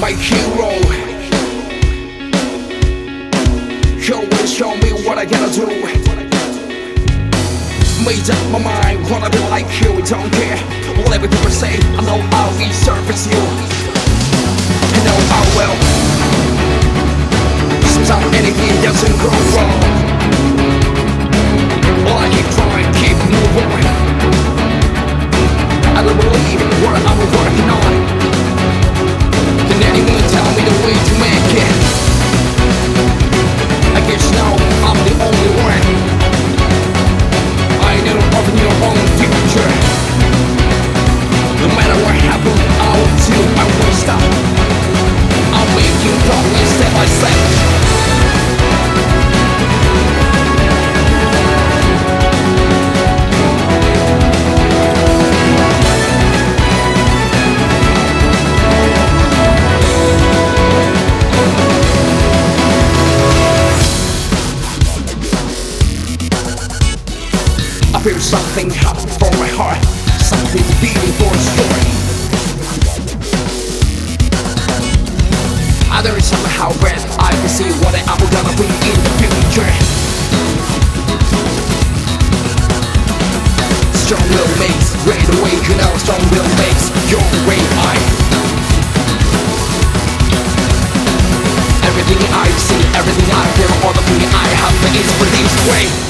my hero. You will show me what I gotta do. Made up my mind, wanna be like you, don't care. Whatever people say, I know I'll be service you. I know I will. Sometimes anything doesn't go Feel something hot from my heart, something beating for sure. I don't somehow when I can see what I'm gonna be in the future. Strong will makes great awaken, our strong will makes your way I. everything I see, everything I feel, all the thing I have is for this way.